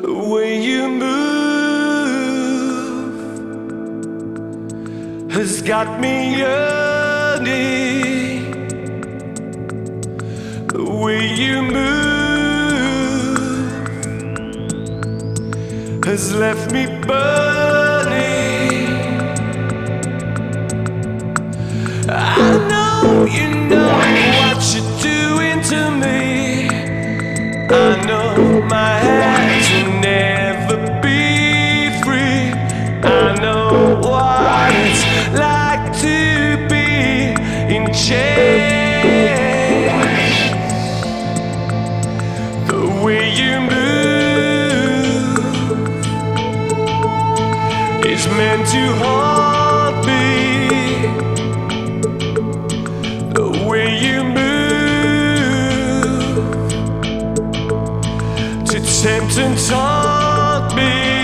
The way you move has got me yearning. The way you move has left me burning. meant to haunt me. The way you move to tempt and taunt me.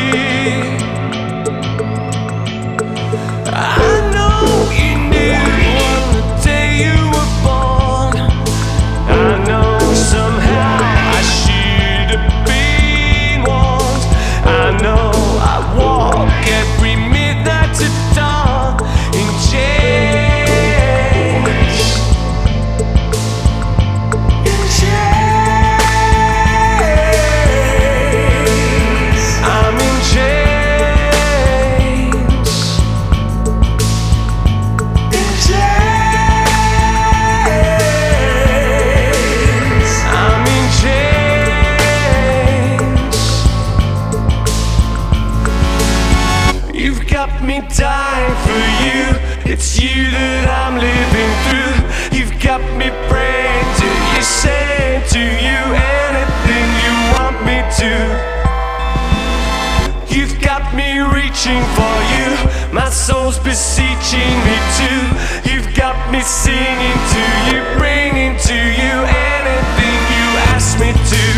time for you. It's you that I'm living through. You've got me praying to you, saying to you anything you want me to. You've got me reaching for you. My soul's beseeching me to. You've got me singing to you, bringing to you anything you ask me to.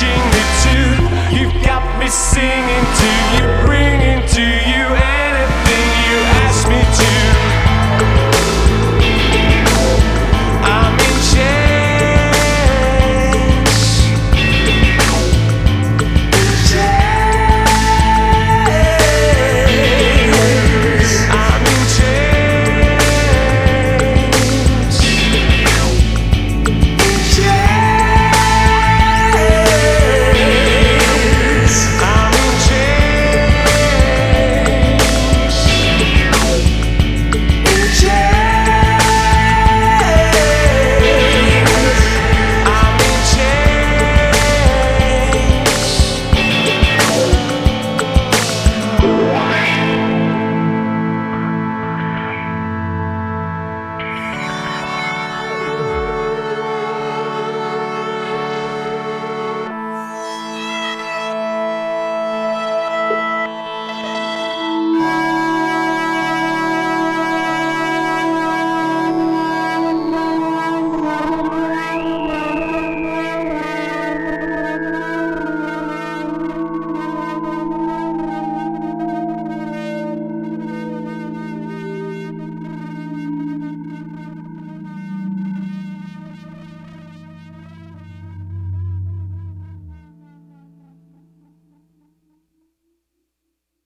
watching